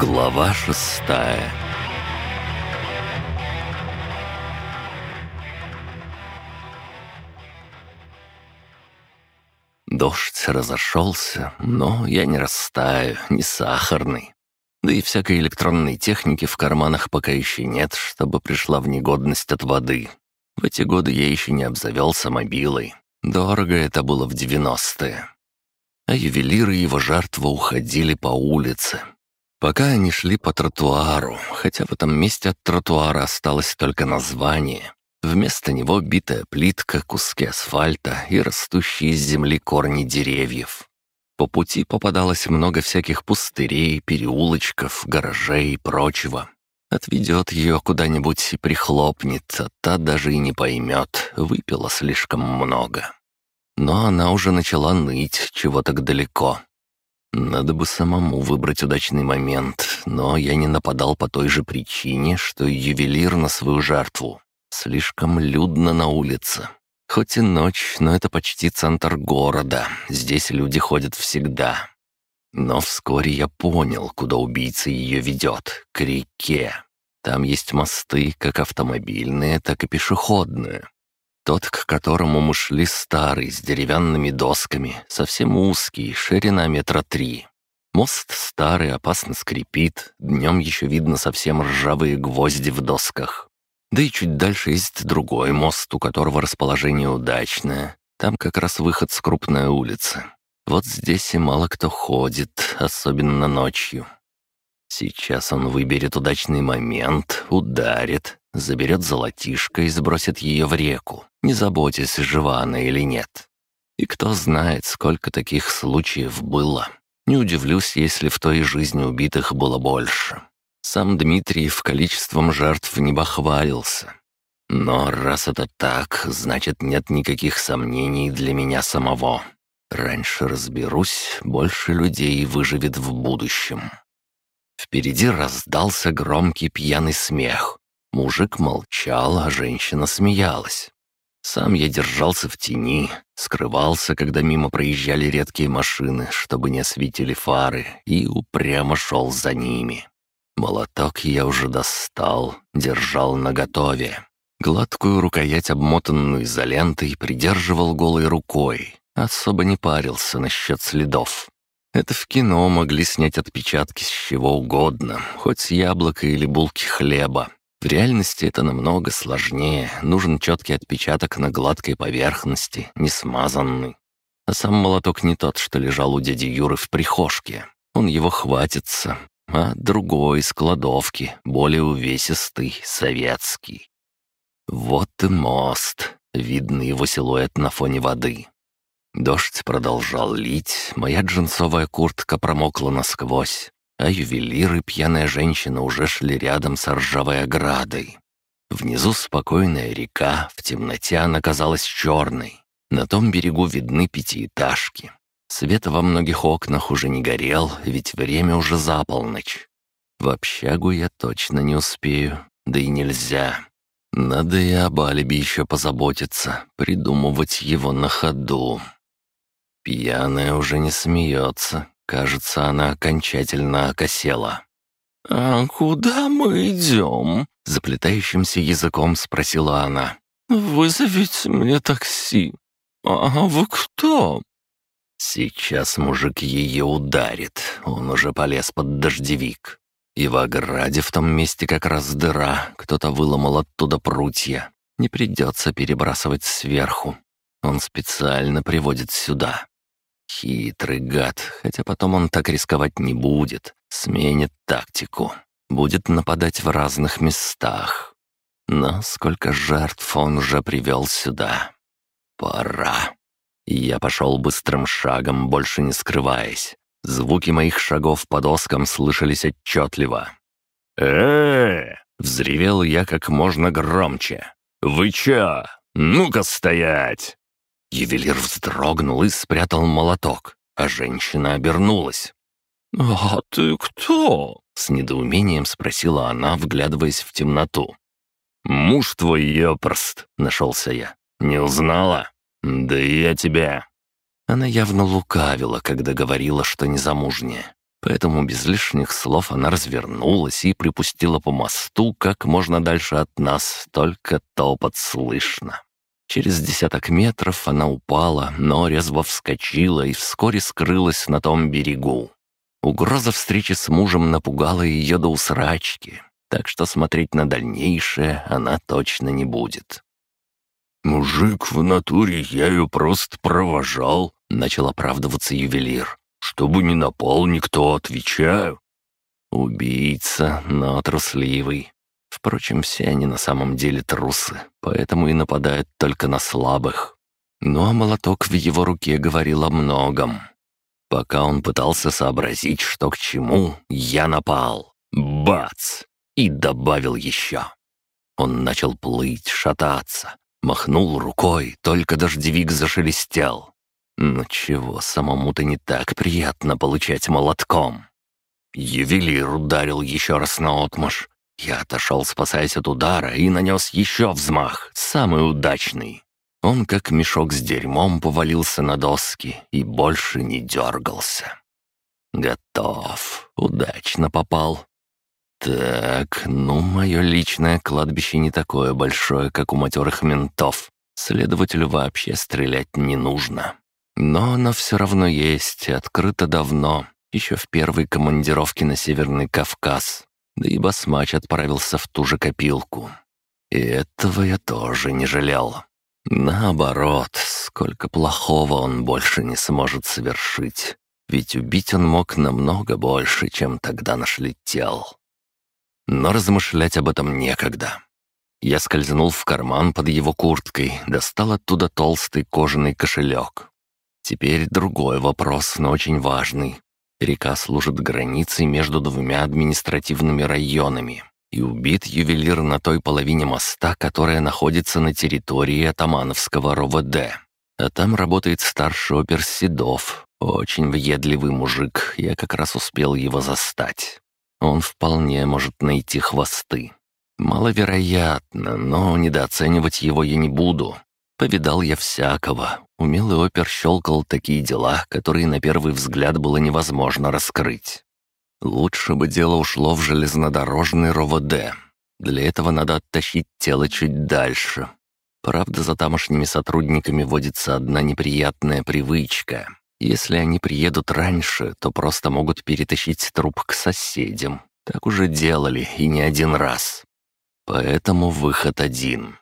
Глава шестая Дождь разошелся, но я не растаю, не сахарный. Да и всякой электронной техники в карманах пока еще нет, чтобы пришла в негодность от воды. В эти годы я еще не обзавелся мобилой. Дорого это было в девяностые. А ювелиры его жертвы уходили по улице. Пока они шли по тротуару, хотя в этом месте от тротуара осталось только название. Вместо него битая плитка, куски асфальта и растущие из земли корни деревьев. По пути попадалось много всяких пустырей, переулочков, гаражей и прочего. Отведет ее куда-нибудь и прихлопнет, а та даже и не поймет, выпила слишком много. Но она уже начала ныть, чего так далеко. Надо бы самому выбрать удачный момент, но я не нападал по той же причине, что и ювелир на свою жертву. Слишком людно на улице. Хоть и ночь, но это почти центр города. Здесь люди ходят всегда. Но вскоре я понял, куда убийца ее ведет — к реке. Там есть мосты, как автомобильные, так и пешеходные. Тот, к которому мы шли, старый, с деревянными досками, совсем узкий, ширина метра три. Мост старый, опасно скрипит, днем еще видно совсем ржавые гвозди в досках. Да и чуть дальше есть другой мост, у которого расположение удачное. Там как раз выход с крупной улицы. Вот здесь и мало кто ходит, особенно ночью. Сейчас он выберет удачный момент, ударит, заберет золотишко и сбросит ее в реку, не заботясь, жива она или нет. И кто знает, сколько таких случаев было. Не удивлюсь, если в той жизни убитых было больше. Сам Дмитриев количеством жертв не бахвалился. Но раз это так, значит, нет никаких сомнений для меня самого. Раньше разберусь, больше людей выживет в будущем. Впереди раздался громкий пьяный смех. Мужик молчал, а женщина смеялась. Сам я держался в тени, скрывался, когда мимо проезжали редкие машины, чтобы не осветили фары, и упрямо шел за ними. Молоток я уже достал, держал наготове. Гладкую рукоять, обмотанную изолентой, придерживал голой рукой. Особо не парился насчет следов. Это в кино могли снять отпечатки с чего угодно, хоть с яблока или булки хлеба. В реальности это намного сложнее, нужен четкий отпечаток на гладкой поверхности, не смазанный. А сам молоток не тот, что лежал у дяди Юры в прихожке. Он его хватится, а другой из кладовки, более увесистый, советский. Вот и мост, видно его силуэт на фоне воды. Дождь продолжал лить, моя джинсовая куртка промокла насквозь, а ювелир и пьяная женщина уже шли рядом с ржавой оградой. Внизу спокойная река, в темноте она казалась черной. На том берегу видны пятиэтажки. Свет во многих окнах уже не горел, ведь время уже за полночь. В общагу я точно не успею, да и нельзя. Надо и об алиби еще позаботиться, придумывать его на ходу. Пьяная уже не смеется. Кажется, она окончательно окосела. «А куда мы идем?» — заплетающимся языком спросила она. «Вызовите мне такси». «А вы кто?» Сейчас мужик ее ударит, он уже полез под дождевик. И в ограде в том месте как раз дыра, кто-то выломал оттуда прутья. Не придется перебрасывать сверху. Он специально приводит сюда. Хитрый гад, хотя потом он так рисковать не будет. Сменит тактику. Будет нападать в разных местах. Но сколько жертв он уже привел сюда. Пора. Я пошел быстрым шагом, больше не скрываясь. Звуки моих шагов по доскам слышались отчетливо. э взревел я как можно громче. «Вы чё? Ну-ка стоять!» Ювелир вздрогнул и спрятал молоток, а женщина обернулась. «А ты кто?» — с недоумением спросила она, вглядываясь в темноту. «Муж твой ёпрст», — нашелся я. «Не узнала?» «Да и я тебя». Она явно лукавила, когда говорила, что незамужняя. Поэтому без лишних слов она развернулась и припустила по мосту как можно дальше от нас, только топот слышно. Через десяток метров она упала, но резво вскочила и вскоре скрылась на том берегу. Угроза встречи с мужем напугала ее до усрачки, так что смотреть на дальнейшее она точно не будет. «Мужик, в натуре я ее просто провожал», — начал оправдываться ювелир. «Чтобы не напал никто, отвечаю». «Убийца, но трусливый. Впрочем, все они на самом деле трусы, поэтому и нападают только на слабых. Ну а молоток в его руке говорил о многом. Пока он пытался сообразить, что к чему, я напал. Бац! И добавил еще. Он начал плыть, шататься. Махнул рукой, только дождевик зашелестел. Ну чего, самому-то не так приятно получать молотком. Ювелир ударил еще раз на отмаш. Я отошел, спасаясь от удара, и нанес еще взмах, самый удачный. Он, как мешок с дерьмом, повалился на доски и больше не дергался. Готов. Удачно попал. Так, ну, мое личное кладбище не такое большое, как у матерых ментов. Следователю вообще стрелять не нужно. Но оно все равно есть, открыто давно, еще в первой командировке на Северный Кавказ. Да и басмач отправился в ту же копилку. И этого я тоже не жалел. Наоборот, сколько плохого он больше не сможет совершить. Ведь убить он мог намного больше, чем тогда нашли тел. Но размышлять об этом некогда. Я скользнул в карман под его курткой, достал оттуда толстый кожаный кошелек. Теперь другой вопрос, но очень важный. Река служит границей между двумя административными районами и убит ювелир на той половине моста, которая находится на территории атамановского РОВД. А там работает старший опер Седов, очень въедливый мужик, я как раз успел его застать. Он вполне может найти хвосты. Маловероятно, но недооценивать его я не буду. Повидал я всякого. Умелый опер щелкал такие дела, которые на первый взгляд было невозможно раскрыть. Лучше бы дело ушло в железнодорожный РОВД. Для этого надо оттащить тело чуть дальше. Правда, за тамошними сотрудниками водится одна неприятная привычка. Если они приедут раньше, то просто могут перетащить труп к соседям. Так уже делали, и не один раз. Поэтому выход один.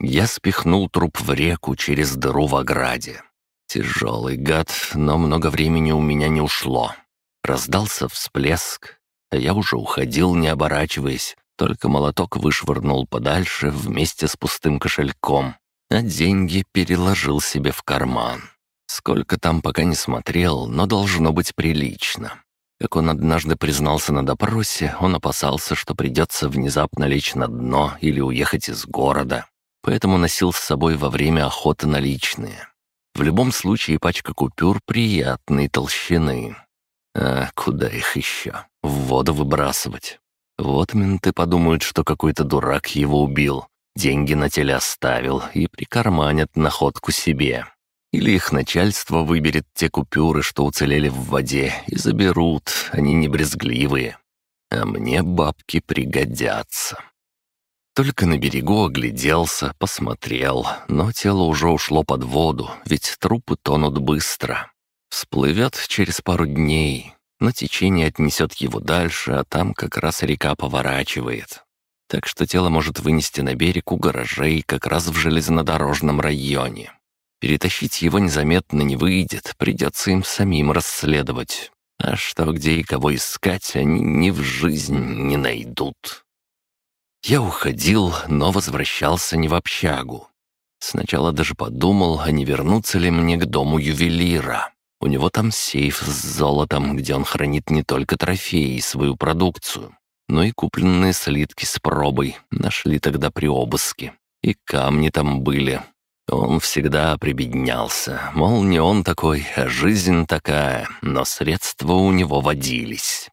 Я спихнул труп в реку через дыру в ограде. Тяжелый гад, но много времени у меня не ушло. Раздался всплеск, а я уже уходил, не оборачиваясь, только молоток вышвырнул подальше вместе с пустым кошельком, а деньги переложил себе в карман. Сколько там пока не смотрел, но должно быть прилично. Как он однажды признался на допросе, он опасался, что придется внезапно лечь на дно или уехать из города, поэтому носил с собой во время охоты наличные. В любом случае пачка купюр приятной толщины. А куда их еще? В воду выбрасывать. Вот менты подумают, что какой-то дурак его убил, деньги на теле оставил и прикарманят находку себе. Или их начальство выберет те купюры, что уцелели в воде, и заберут, они не брезгливые. А мне бабки пригодятся. Только на берегу огляделся, посмотрел, но тело уже ушло под воду, ведь трупы тонут быстро. Всплывет через пару дней, но течение отнесет его дальше, а там как раз река поворачивает. Так что тело может вынести на берег у гаражей как раз в железнодорожном районе. Перетащить его незаметно не выйдет, придется им самим расследовать. А что, где и кого искать, они ни в жизнь не найдут. Я уходил, но возвращался не в общагу. Сначала даже подумал, а не вернуться ли мне к дому ювелира. У него там сейф с золотом, где он хранит не только трофеи и свою продукцию, но и купленные слитки с пробой, нашли тогда при обыске. И камни там были. Он всегда прибеднялся, мол, не он такой, а жизнь такая, но средства у него водились.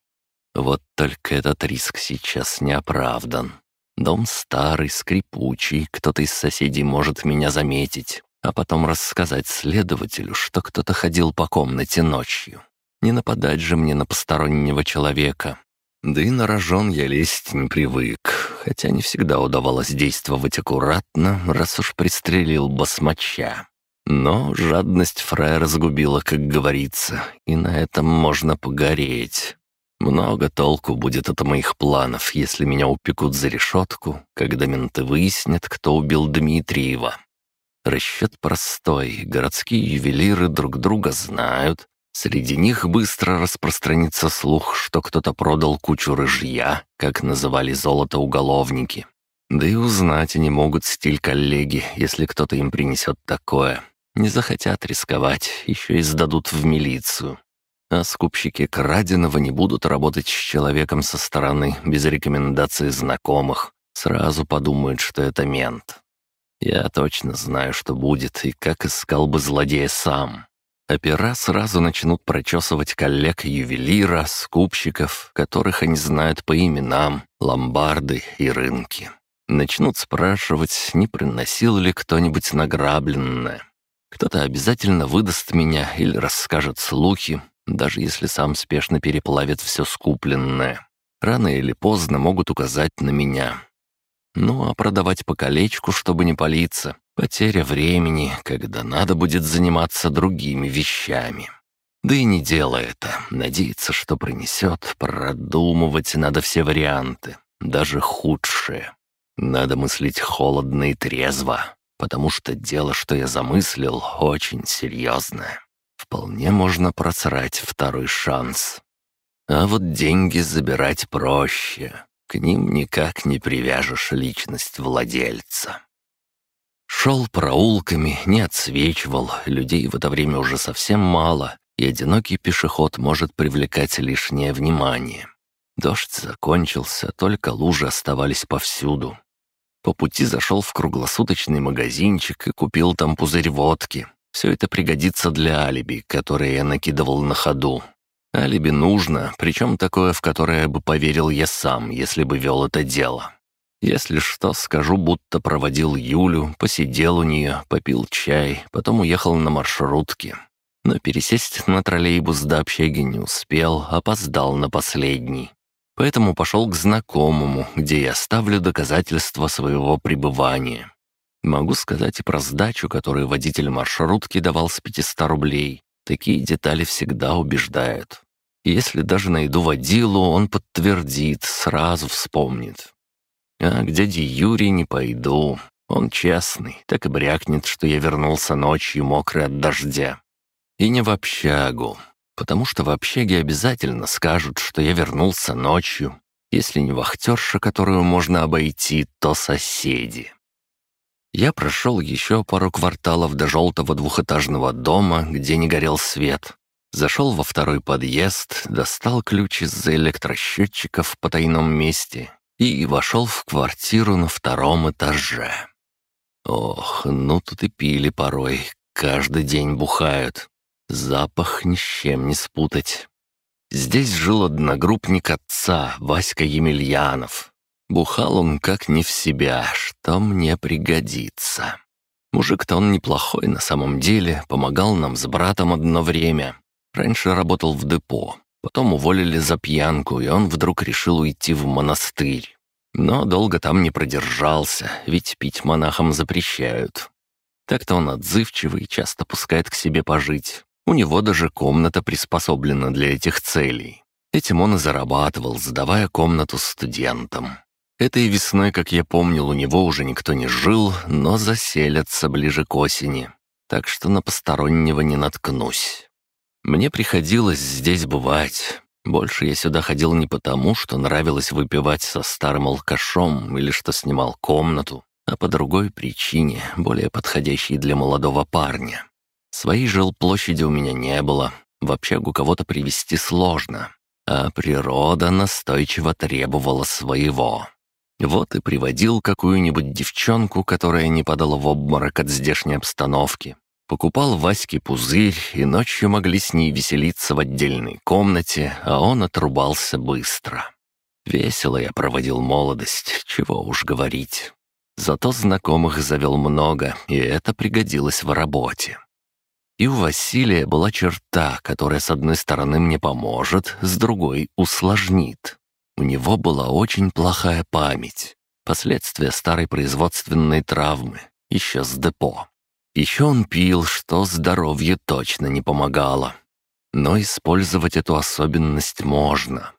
Вот только этот риск сейчас не оправдан. Дом старый, скрипучий, кто-то из соседей может меня заметить а потом рассказать следователю, что кто-то ходил по комнате ночью. Не нападать же мне на постороннего человека. Да и на рожон я лезть не привык, хотя не всегда удавалось действовать аккуратно, раз уж пристрелил басмача. Но жадность фрая разгубила, как говорится, и на этом можно погореть. Много толку будет от моих планов, если меня упекут за решетку, когда менты выяснят, кто убил Дмитриева. Расчет простой, городские ювелиры друг друга знают. Среди них быстро распространится слух, что кто-то продал кучу рыжья, как называли золото уголовники. Да и узнать они могут стиль коллеги, если кто-то им принесет такое. Не захотят рисковать, еще и сдадут в милицию. А скупщики краденого не будут работать с человеком со стороны, без рекомендаций знакомых. Сразу подумают, что это мент. Я точно знаю, что будет, и как искал бы злодея сам. Опера сразу начнут прочесывать коллег-ювелира, скупщиков, которых они знают по именам, ломбарды и рынки. Начнут спрашивать, не приносил ли кто-нибудь награбленное. Кто-то обязательно выдаст меня или расскажет слухи, даже если сам спешно переплавит все скупленное. Рано или поздно могут указать на меня. Ну а продавать по колечку, чтобы не палиться, потеря времени, когда надо будет заниматься другими вещами. Да и не дело это. Надеяться, что принесет, продумывать надо все варианты, даже худшие. Надо мыслить холодно и трезво, потому что дело, что я замыслил, очень серьезное. Вполне можно просрать второй шанс. А вот деньги забирать проще. К ним никак не привяжешь личность владельца. Шел проулками, не отсвечивал, людей в это время уже совсем мало, и одинокий пешеход может привлекать лишнее внимание. Дождь закончился, только лужи оставались повсюду. По пути зашел в круглосуточный магазинчик и купил там пузырь водки. Все это пригодится для алиби, которое я накидывал на ходу. Алиби нужно, причем такое, в которое бы поверил я сам, если бы вел это дело. Если что, скажу, будто проводил Юлю, посидел у нее, попил чай, потом уехал на маршрутке. Но пересесть на троллейбус до общаги не успел, опоздал на последний поэтому пошел к знакомому, где я оставлю доказательства своего пребывания. Могу сказать и про сдачу, которую водитель маршрутки давал с 500 рублей. Такие детали всегда убеждают. если даже найду водилу, он подтвердит, сразу вспомнит. А к дяде Юре не пойду. Он честный, так и брякнет, что я вернулся ночью мокрый от дождя. И не в общагу, потому что в общаге обязательно скажут, что я вернулся ночью. Если не вахтерша, которую можно обойти, то соседи. Я прошел еще пару кварталов до желтого двухэтажного дома, где не горел свет. Зашел во второй подъезд, достал ключ из-за электросчетчика в потайном месте и вошел в квартиру на втором этаже. Ох, ну тут и пили порой, каждый день бухают. Запах ни с чем не спутать. Здесь жил одногруппник отца, Васька Емельянов. Бухал он как не в себя, что мне пригодится. Мужик-то он неплохой на самом деле, помогал нам с братом одно время. Раньше работал в депо, потом уволили за пьянку, и он вдруг решил уйти в монастырь. Но долго там не продержался, ведь пить монахам запрещают. Так-то он отзывчивый, часто пускает к себе пожить. У него даже комната приспособлена для этих целей. Этим он и зарабатывал, сдавая комнату студентам. Этой весной, как я помнил, у него уже никто не жил, но заселятся ближе к осени. Так что на постороннего не наткнусь. Мне приходилось здесь бывать. Больше я сюда ходил не потому, что нравилось выпивать со старым алкашом или что снимал комнату, а по другой причине, более подходящей для молодого парня. Своей жилплощади у меня не было, в общагу кого-то привести сложно, а природа настойчиво требовала своего. Вот и приводил какую-нибудь девчонку, которая не падала в обморок от здешней обстановки. Покупал Ваське пузырь, и ночью могли с ней веселиться в отдельной комнате, а он отрубался быстро. Весело я проводил молодость, чего уж говорить. Зато знакомых завел много, и это пригодилось в работе. И у Василия была черта, которая с одной стороны мне поможет, с другой усложнит. У него была очень плохая память. Последствия старой производственной травмы, еще с депо. Еще он пил, что здоровью точно не помогало. Но использовать эту особенность можно.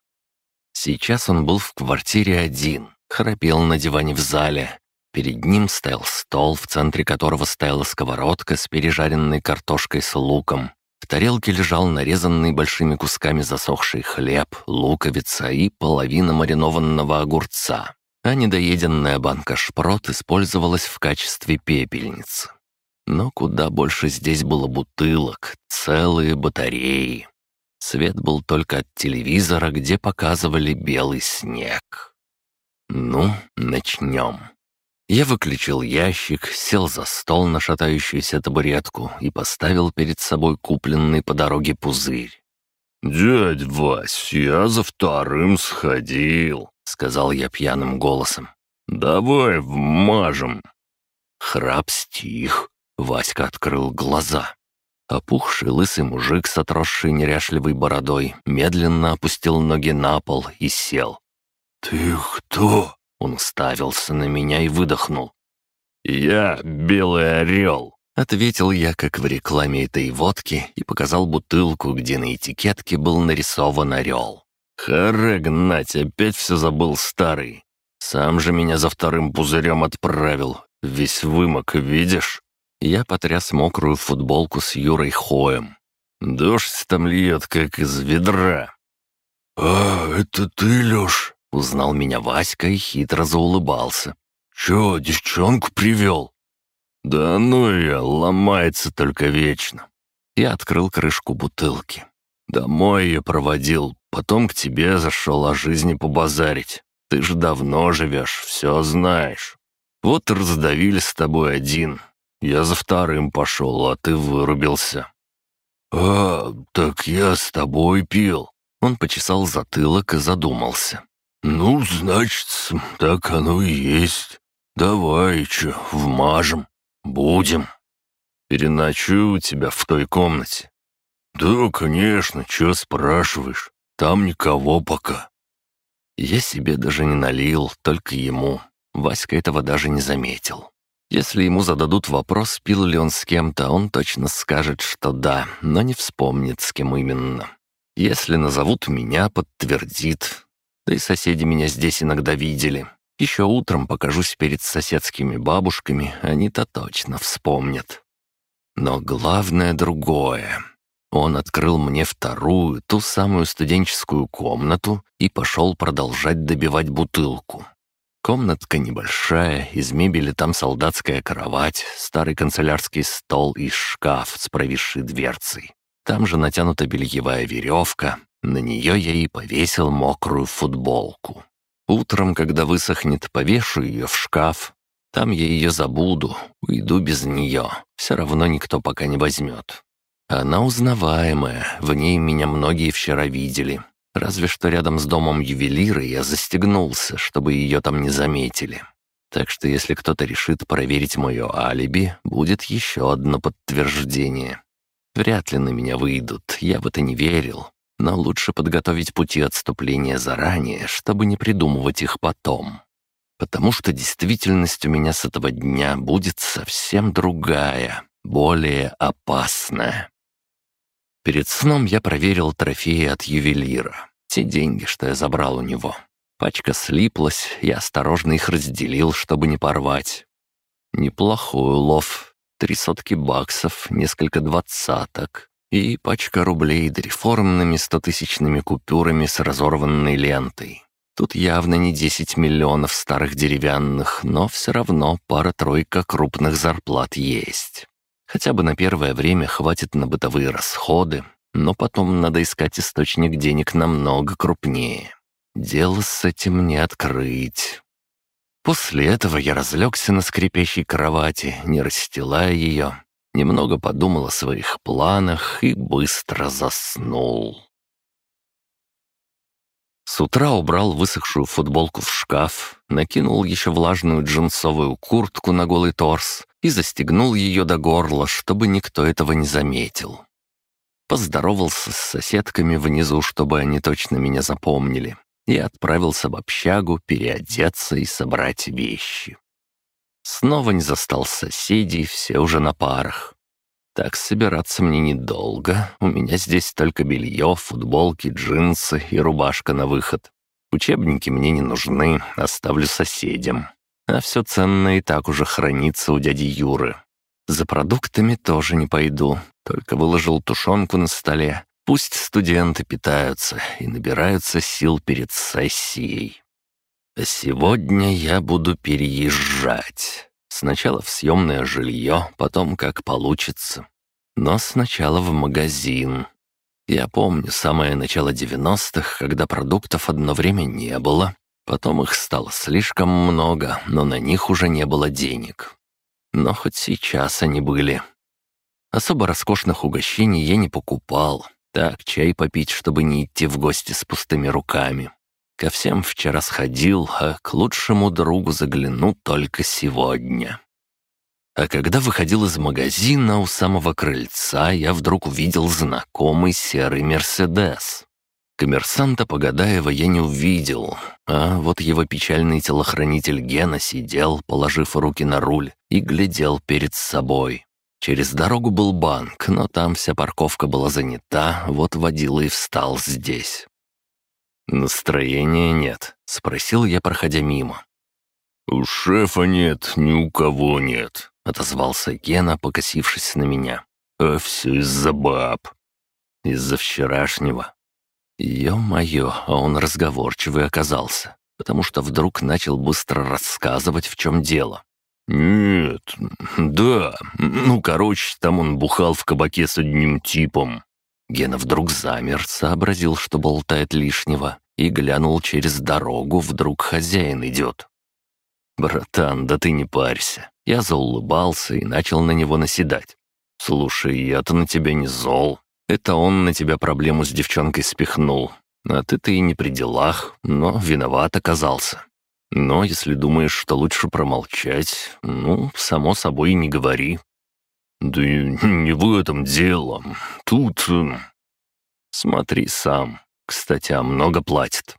Сейчас он был в квартире один, храпел на диване в зале. Перед ним стоял стол, в центре которого стояла сковородка с пережаренной картошкой с луком. В тарелке лежал нарезанный большими кусками засохший хлеб, луковица и половина маринованного огурца. А недоеденная банка шпрот использовалась в качестве пепельницы. Но куда больше здесь было бутылок, целые батареи. Свет был только от телевизора, где показывали белый снег. Ну, начнем. Я выключил ящик, сел за стол на шатающуюся табуретку и поставил перед собой купленный по дороге пузырь. «Дядь Вась, я за вторым сходил», — сказал я пьяным голосом. «Давай вмажем». Храп стих, Васька открыл глаза. Опухший лысый мужик с отросшей неряшливой бородой медленно опустил ноги на пол и сел. «Ты кто?» Он уставился на меня и выдохнул. «Я Белый Орел», — ответил я, как в рекламе этой водки, и показал бутылку, где на этикетке был нарисован орел. «Харе гнать, опять все забыл старый. Сам же меня за вторым пузырем отправил. Весь вымок, видишь?» Я потряс мокрую футболку с Юрой Хоем. «Дождь там льет, как из ведра». «А, это ты, Лёш?» — узнал меня Васька и хитро заулыбался. «Чё, девчонку привёл?» «Да ну я, ломается только вечно». Я открыл крышку бутылки. «Домой я проводил, потом к тебе зашел о жизни побазарить. Ты же давно живешь, все знаешь. Вот раздавили с тобой один, я за вторым пошел, а ты вырубился». «А, так я с тобой пил». Он почесал затылок и задумался. «Ну, значит, так оно и есть. Давай, чё, вмажем. Будем. Переночую у тебя в той комнате». «Да, конечно, чё спрашиваешь? Там никого пока». Я себе даже не налил, только ему. Васька этого даже не заметил. Если ему зададут вопрос, пил ли он с кем-то, он точно скажет, что да, но не вспомнит, с кем именно. Если назовут меня, подтвердит. Да и соседи меня здесь иногда видели. Еще утром покажусь перед соседскими бабушками, они-то точно вспомнят. Но главное другое. Он открыл мне вторую, ту самую студенческую комнату и пошел продолжать добивать бутылку. Комнатка небольшая, из мебели там солдатская кровать, старый канцелярский стол и шкаф с провисшей дверцей. Там же натянута бельевая веревка, на нее я и повесил мокрую футболку. Утром, когда высохнет, повешу ее в шкаф. Там я ее забуду, уйду без нее, все равно никто пока не возьмет. Она узнаваемая, в ней меня многие вчера видели, Разве что рядом с домом ювелира я застегнулся, чтобы ее там не заметили. Так что если кто-то решит проверить мое алиби, будет еще одно подтверждение. Вряд ли на меня выйдут, я в это не верил. Но лучше подготовить пути отступления заранее, чтобы не придумывать их потом. Потому что действительность у меня с этого дня будет совсем другая, более опасная. Перед сном я проверил трофеи от ювелира. Те деньги, что я забрал у него. Пачка слиплась, я осторожно их разделил, чтобы не порвать. Неплохой улов. Три сотки баксов, несколько двадцаток и пачка рублей дреформными стотысячными купюрами с разорванной лентой. Тут явно не десять миллионов старых деревянных, но все равно пара-тройка крупных зарплат есть. Хотя бы на первое время хватит на бытовые расходы, но потом надо искать источник денег намного крупнее. Дело с этим не открыть. После этого я разлегся на скрипящей кровати, не расстилая ее, немного подумал о своих планах и быстро заснул. С утра убрал высохшую футболку в шкаф, накинул еще влажную джинсовую куртку на голый торс и застегнул ее до горла, чтобы никто этого не заметил. Поздоровался с соседками внизу, чтобы они точно меня запомнили, и отправился в общагу переодеться и собрать вещи. Снова не застал соседей, все уже на парах. Так собираться мне недолго. У меня здесь только белье, футболки, джинсы и рубашка на выход. Учебники мне не нужны, оставлю соседям. А все ценное и так уже хранится у дяди Юры. За продуктами тоже не пойду, только выложил тушенку на столе. Пусть студенты питаются и набираются сил перед сессией. А сегодня я буду переезжать. Сначала в съемное жилье, потом как получится. Но сначала в магазин. Я помню самое начало 90-х, когда продуктов одно время не было. Потом их стало слишком много, но на них уже не было денег. Но хоть сейчас они были. Особо роскошных угощений я не покупал. Так, чай попить, чтобы не идти в гости с пустыми руками. Ко всем вчера сходил, а к лучшему другу загляну только сегодня. А когда выходил из магазина у самого крыльца, я вдруг увидел знакомый серый «Мерседес». Коммерсанта Погадаева я не увидел, а вот его печальный телохранитель Гена сидел, положив руки на руль, и глядел перед собой. Через дорогу был банк, но там вся парковка была занята, вот водила и встал здесь. «Настроения нет?» — спросил я, проходя мимо. «У шефа нет, ни у кого нет», — отозвался Гена, покосившись на меня. «А все из-за баб». «Из-за вчерашнего». Ё-моё, а он разговорчивый оказался, потому что вдруг начал быстро рассказывать, в чем дело. «Нет, да, ну, короче, там он бухал в кабаке с одним типом. Гена вдруг замер, сообразил, что болтает лишнего, и глянул через дорогу, вдруг хозяин идет. «Братан, да ты не парься». Я заулыбался и начал на него наседать. «Слушай, я-то на тебя не зол. Это он на тебя проблему с девчонкой спихнул. А ты-то и не при делах, но виноват оказался. Но если думаешь, что лучше промолчать, ну, само собой, не говори. «Да не в этом дело. Тут...» э, «Смотри сам. Кстати, а много платит?»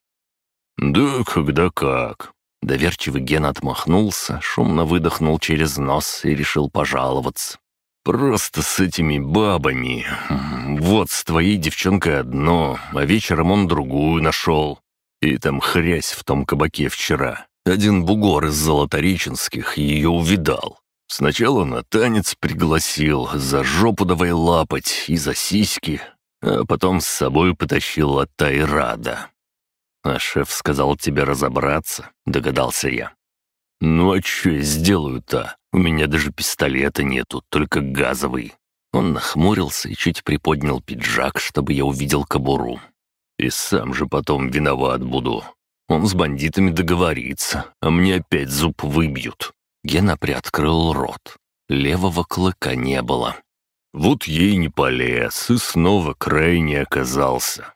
«Да когда как». Доверчивый Ген отмахнулся, шумно выдохнул через нос и решил пожаловаться. «Просто с этими бабами. Вот с твоей девчонкой одно, а вечером он другую нашел. И там хрясь в том кабаке вчера. Один бугор из Золотореченских ее увидал. Сначала на танец пригласил, за жопу давай лапать и за сиськи, а потом с собой потащил от Тайрада. «А шеф сказал тебе разобраться», — догадался я. «Ну а что я сделаю-то? У меня даже пистолета нету, только газовый». Он нахмурился и чуть приподнял пиджак, чтобы я увидел кобуру. «И сам же потом виноват буду. Он с бандитами договорится, а мне опять зуб выбьют. Гена приоткрыл рот. Левого клыка не было. Вот ей не полез и снова крайне оказался.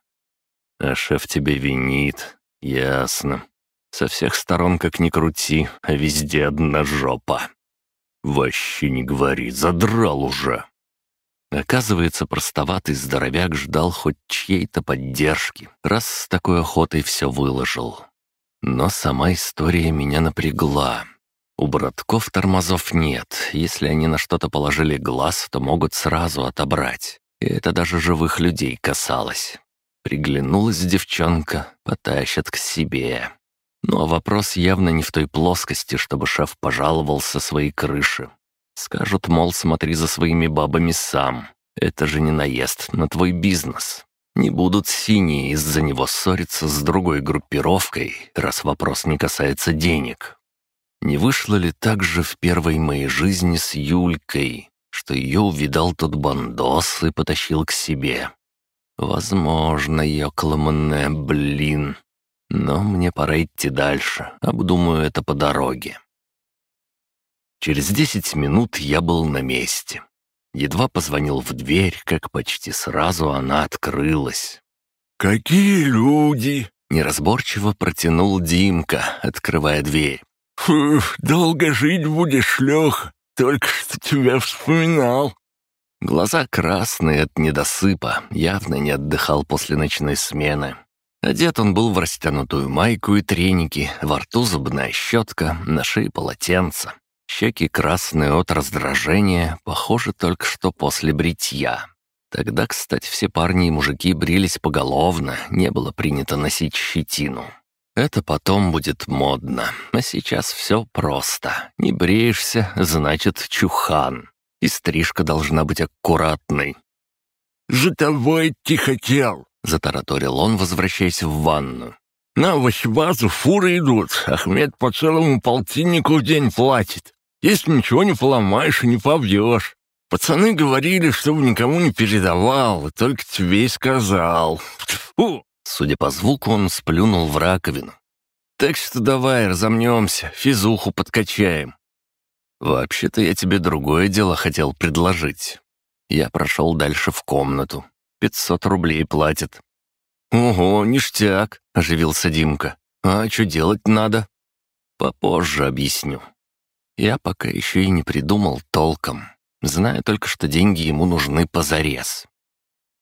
А шеф тебя винит. Ясно. Со всех сторон как ни крути, а везде одна жопа. Вообще не говори, задрал уже. Оказывается, простоватый здоровяк ждал хоть чьей-то поддержки, раз с такой охотой все выложил. Но сама история меня напрягла. У братков тормозов нет. Если они на что-то положили глаз, то могут сразу отобрать. И это даже живых людей касалось. Приглянулась девчонка, потащат к себе. Ну а вопрос явно не в той плоскости, чтобы шеф пожаловал со своей крыши. Скажут, мол, смотри за своими бабами сам. Это же не наезд на твой бизнес. Не будут синие из-за него ссориться с другой группировкой, раз вопрос не касается денег. Не вышло ли так же в первой моей жизни с Юлькой, что ее увидал тот бандос и потащил к себе? Возможно, ёкламанная, блин. Но мне пора идти дальше, обдумаю это по дороге. Через десять минут я был на месте. Едва позвонил в дверь, как почти сразу она открылась. «Какие люди!» Неразборчиво протянул Димка, открывая дверь. «Фух, долго жить будешь, Лех. Только что тебя вспоминал». Глаза красные от недосыпа, явно не отдыхал после ночной смены. Одет он был в растянутую майку и треники, во рту зубная щетка, на шее полотенце. Щеки красные от раздражения, похоже только что после бритья. Тогда, кстати, все парни и мужики брились поголовно, не было принято носить щетину. Это потом будет модно, а сейчас все просто. Не бреешься, значит чухан. И стрижка должна быть аккуратной. «За тобой идти хотел», — затараторил он, возвращаясь в ванну. «На Васибазу фуры идут, Ахмед по целому полтиннику в день платит. Если ничего не поломаешь и не побьешь. Пацаны говорили, чтобы никому не передавал, и только тебе и сказал. Фу!» Судя по звуку, он сплюнул в раковину. «Так что давай разомнемся, физуху подкачаем». «Вообще-то я тебе другое дело хотел предложить». Я прошел дальше в комнату. Пятьсот рублей платят. «Ого, ништяк!» — оживился Димка. «А что делать надо?» «Попозже объясню». Я пока еще и не придумал толком. Знаю только, что деньги ему нужны позарез.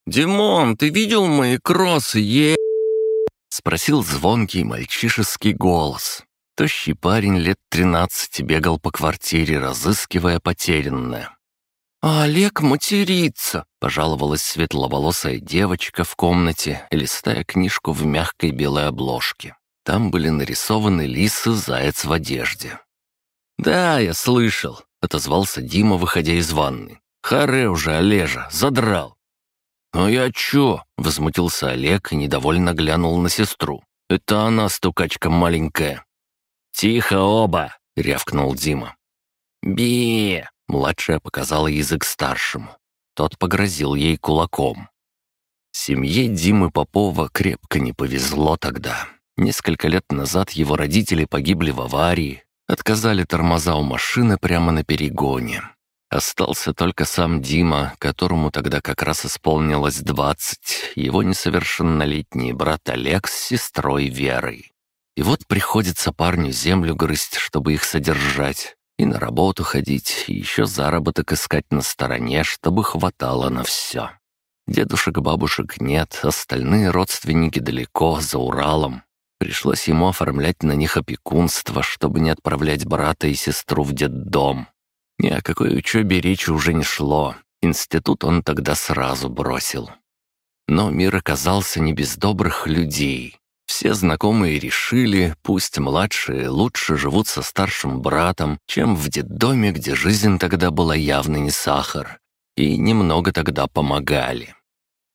«Димон, ты видел мои кроссы, е...» Спросил звонкий мальчишеский голос. Тощий парень лет тринадцати бегал по квартире, разыскивая потерянное. «А Олег матерится», — пожаловалась светловолосая девочка в комнате, листая книжку в мягкой белой обложке. Там были нарисованы лис и заяц в одежде. «Да, я слышал отозвался Дима, выходя из ванны. «Харе уже, Олежа, задрал!» «А я чё?» — возмутился Олег и недовольно глянул на сестру. «Это она, стукачка маленькая». «Тихо оба!» — рявкнул Дима. би младшая показала язык старшему. Тот погрозил ей кулаком. Семье Димы Попова крепко не повезло тогда. Несколько лет назад его родители погибли в аварии, Отказали тормоза у машины прямо на перегоне. Остался только сам Дима, которому тогда как раз исполнилось двадцать, его несовершеннолетний брат Олег с сестрой Верой. И вот приходится парню землю грызть, чтобы их содержать, и на работу ходить, и еще заработок искать на стороне, чтобы хватало на все. Дедушек-бабушек нет, остальные родственники далеко, за Уралом. Пришлось ему оформлять на них опекунство, чтобы не отправлять брата и сестру в детдом. Ни о какой учебе речи уже не шло. Институт он тогда сразу бросил. Но мир оказался не без добрых людей. Все знакомые решили, пусть младшие лучше живут со старшим братом, чем в детдоме, где жизнь тогда была явно не сахар. И немного тогда помогали.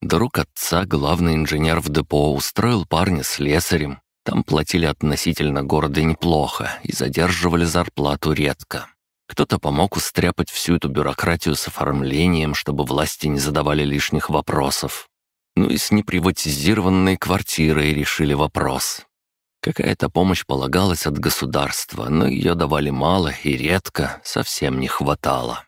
Друг отца, главный инженер в депо, устроил парня слесарем, там платили относительно города неплохо и задерживали зарплату редко. Кто-то помог устряпать всю эту бюрократию с оформлением, чтобы власти не задавали лишних вопросов. Ну и с неприватизированной квартирой решили вопрос. Какая-то помощь полагалась от государства, но ее давали мало и редко, совсем не хватало.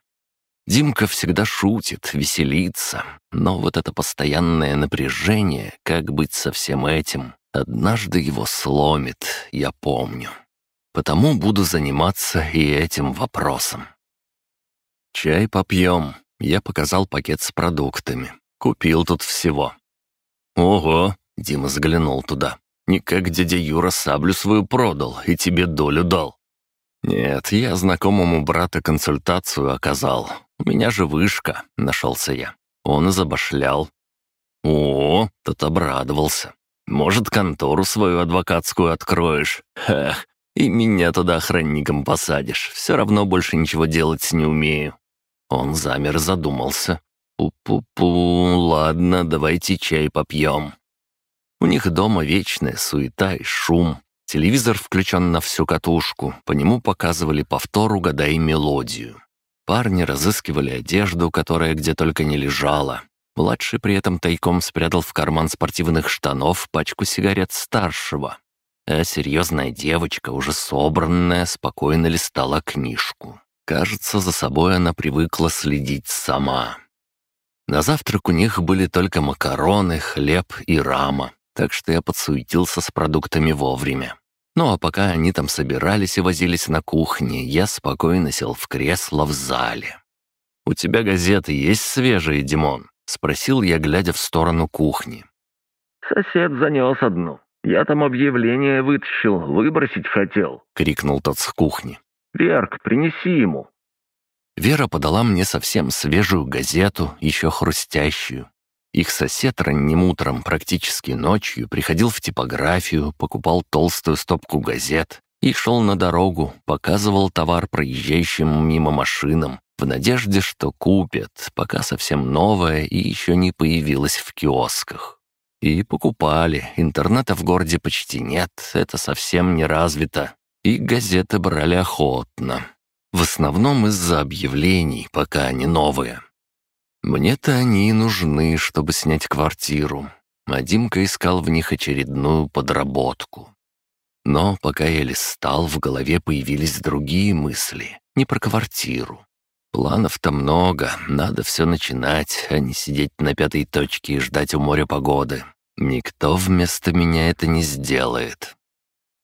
Димка всегда шутит, веселится, но вот это постоянное напряжение, как быть со всем этим, Однажды его сломит, я помню. Потому буду заниматься и этим вопросом. «Чай попьем», — я показал пакет с продуктами. Купил тут всего. «Ого», — Дима взглянул туда. «Не как дядя Юра саблю свою продал и тебе долю дал». «Нет, я знакомому брата консультацию оказал. У меня же вышка», — нашелся я. Он забашлял. «О, тот обрадовался. Может, контору свою адвокатскую откроешь? Эх, и меня туда охранником посадишь. Все равно больше ничего делать не умею». Он замер задумался. «Пу-пу-пу, ладно, давайте чай попьем». У них дома вечная суета и шум. Телевизор включен на всю катушку, по нему показывали повтор «Угадай мелодию». Парни разыскивали одежду, которая где только не лежала. Младший при этом тайком спрятал в карман спортивных штанов пачку сигарет старшего. А серьезная девочка, уже собранная, спокойно листала книжку. Кажется, за собой она привыкла следить сама. На завтрак у них были только макароны, хлеб и рама. так что я подсуетился с продуктами вовремя. Ну а пока они там собирались и возились на кухне, я спокойно сел в кресло в зале. «У тебя газеты есть свежие, Димон?» — спросил я, глядя в сторону кухни. «Сосед занес одну. Я там объявление вытащил, выбросить хотел», — крикнул тот с кухни. «Верк, принеси ему». Вера подала мне совсем свежую газету, еще хрустящую. Их сосед ранним утром, практически ночью, приходил в типографию, покупал толстую стопку газет и шел на дорогу, показывал товар проезжающим мимо машинам, в надежде, что купят, пока совсем новое и еще не появилось в киосках. И покупали, интернета в городе почти нет, это совсем не развито, и газеты брали охотно. В основном из-за объявлений, пока они новые. Мне-то они нужны, чтобы снять квартиру, а Димка искал в них очередную подработку. Но пока я листал, в голове появились другие мысли, не про квартиру. Планов-то много, надо все начинать, а не сидеть на пятой точке и ждать у моря погоды. Никто вместо меня это не сделает.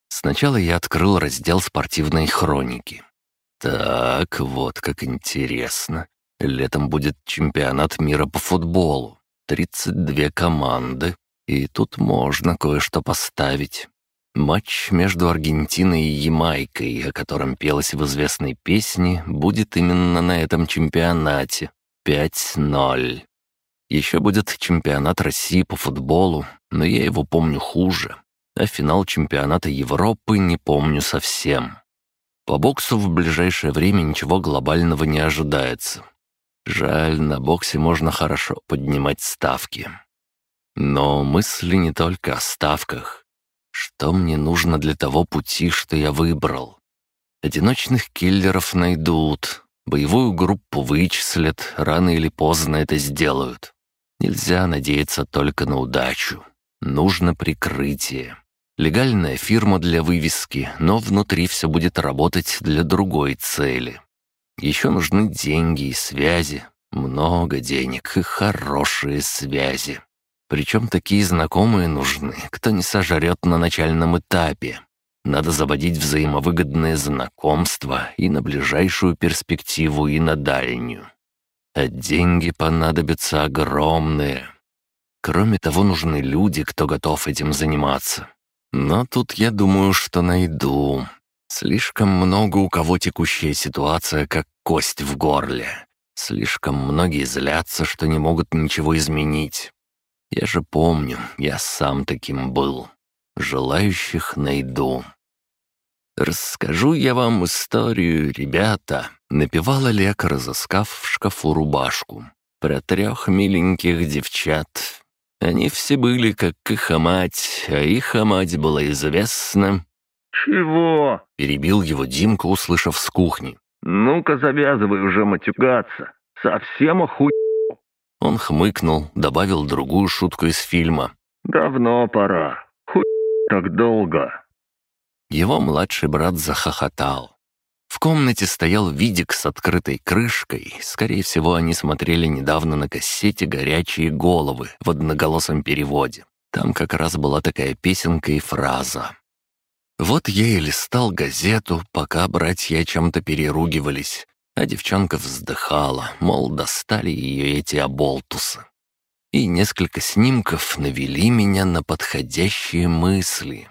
Сначала я открыл раздел спортивной хроники. Так, вот как интересно. Летом будет чемпионат мира по футболу. 32 команды. И тут можно кое-что поставить. Матч между Аргентиной и Ямайкой, о котором пелось в известной песне, будет именно на этом чемпионате. 5-0. Еще будет чемпионат России по футболу, но я его помню хуже. А финал чемпионата Европы не помню совсем. По боксу в ближайшее время ничего глобального не ожидается. Жаль, на боксе можно хорошо поднимать ставки. Но мысли не только о ставках. Что мне нужно для того пути, что я выбрал? Одиночных киллеров найдут, боевую группу вычислят, рано или поздно это сделают. Нельзя надеяться только на удачу. Нужно прикрытие. Легальная фирма для вывески, но внутри все будет работать для другой цели. Еще нужны деньги и связи. Много денег и хорошие связи. Причем такие знакомые нужны, кто не сожрет на начальном этапе. Надо заводить взаимовыгодные знакомства и на ближайшую перспективу, и на дальнюю. А деньги понадобятся огромные. Кроме того, нужны люди, кто готов этим заниматься. Но тут я думаю, что найду. Слишком много у кого текущая ситуация, как кость в горле. Слишком многие злятся, что не могут ничего изменить. Я же помню, я сам таким был. Желающих найду. «Расскажу я вам историю, ребята», — напевал Олег, разыскав в шкафу рубашку. «Про трех миленьких девчат. Они все были, как их мать, а их мать была известна «Чего?» — перебил его Димка, услышав с кухни. «Ну-ка завязывай уже матюгаться. Совсем охуй...» Он хмыкнул, добавил другую шутку из фильма. «Давно пора. Хуй так долго». Его младший брат захохотал. В комнате стоял видик с открытой крышкой. Скорее всего, они смотрели недавно на кассете «Горячие головы» в одноголосом переводе. Там как раз была такая песенка и фраза. Вот я и листал газету, пока братья о чем-то переругивались, а девчонка вздыхала, мол, достали ее эти оболтусы. И несколько снимков навели меня на подходящие мысли.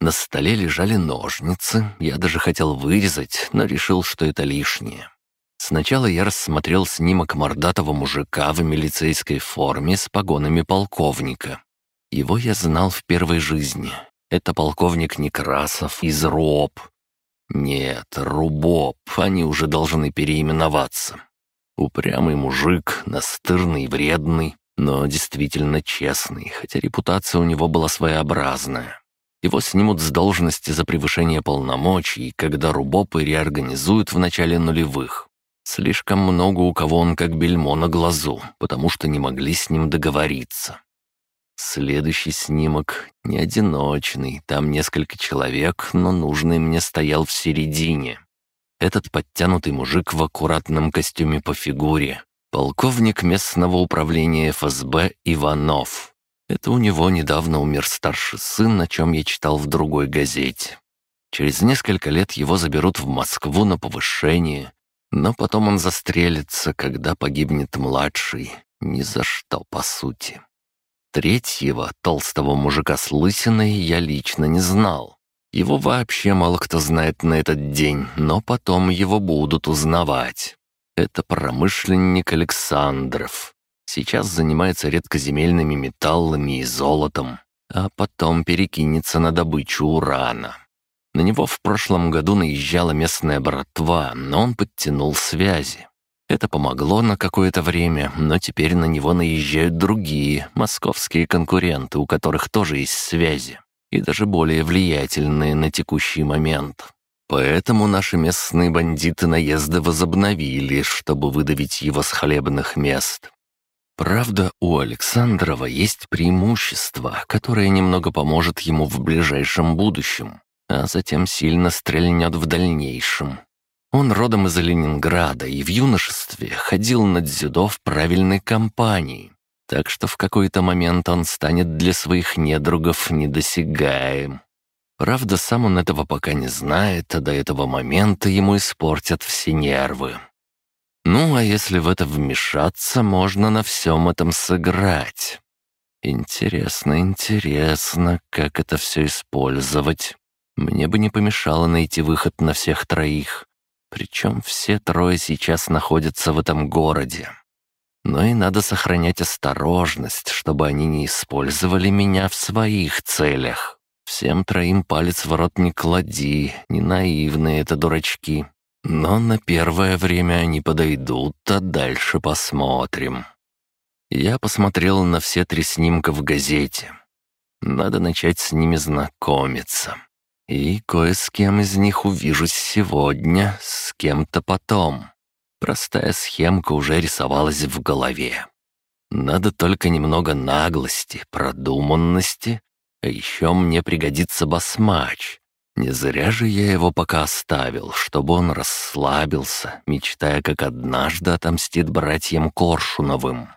На столе лежали ножницы, я даже хотел вырезать, но решил, что это лишнее. Сначала я рассмотрел снимок мордатого мужика в милицейской форме с погонами полковника. Его я знал в первой жизни, это полковник Некрасов из РОП. Нет, РУБОП, они уже должны переименоваться. Упрямый мужик, настырный и вредный, но действительно честный, хотя репутация у него была своеобразная. Его снимут с должности за превышение полномочий, когда РУБОПы реорганизуют в начале нулевых. Слишком много у кого он как бельмо на глазу, потому что не могли с ним договориться. Следующий снимок не одиночный, там несколько человек, но нужный мне стоял в середине. Этот подтянутый мужик в аккуратном костюме по фигуре. Полковник местного управления ФСБ Иванов. Это у него недавно умер старший сын, о чем я читал в другой газете. Через несколько лет его заберут в Москву на повышение, но потом он застрелится, когда погибнет младший. Ни за что, по сути. Третьего, толстого мужика с лысиной, я лично не знал. Его вообще мало кто знает на этот день, но потом его будут узнавать. Это промышленник Александров. Сейчас занимается редкоземельными металлами и золотом, а потом перекинется на добычу урана. На него в прошлом году наезжала местная братва, но он подтянул связи. Это помогло на какое-то время, но теперь на него наезжают другие, московские конкуренты, у которых тоже есть связи, и даже более влиятельные на текущий момент. Поэтому наши местные бандиты наезды возобновили, чтобы выдавить его с хлебных мест. Правда, у Александрова есть преимущество, которое немного поможет ему в ближайшем будущем, а затем сильно стрельнет в дальнейшем. Он родом из Ленинграда и в юношестве ходил на дзюдо в правильной компании, так что в какой-то момент он станет для своих недругов недосягаем. Правда, сам он этого пока не знает, а до этого момента ему испортят все нервы. Ну, а если в это вмешаться, можно на всем этом сыграть. Интересно, интересно, как это все использовать. Мне бы не помешало найти выход на всех троих. Причем все трое сейчас находятся в этом городе. Но и надо сохранять осторожность, чтобы они не использовали меня в своих целях. Всем троим палец в рот не клади, не наивные это дурачки. Но на первое время они подойдут, а дальше посмотрим. Я посмотрел на все три снимка в газете. Надо начать с ними знакомиться. И кое с кем из них увижусь сегодня, с кем-то потом. Простая схемка уже рисовалась в голове. Надо только немного наглости, продуманности, а еще мне пригодится басмач. Не зря же я его пока оставил, чтобы он расслабился, мечтая, как однажды отомстит братьям Коршуновым.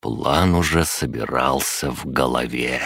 План уже собирался в голове.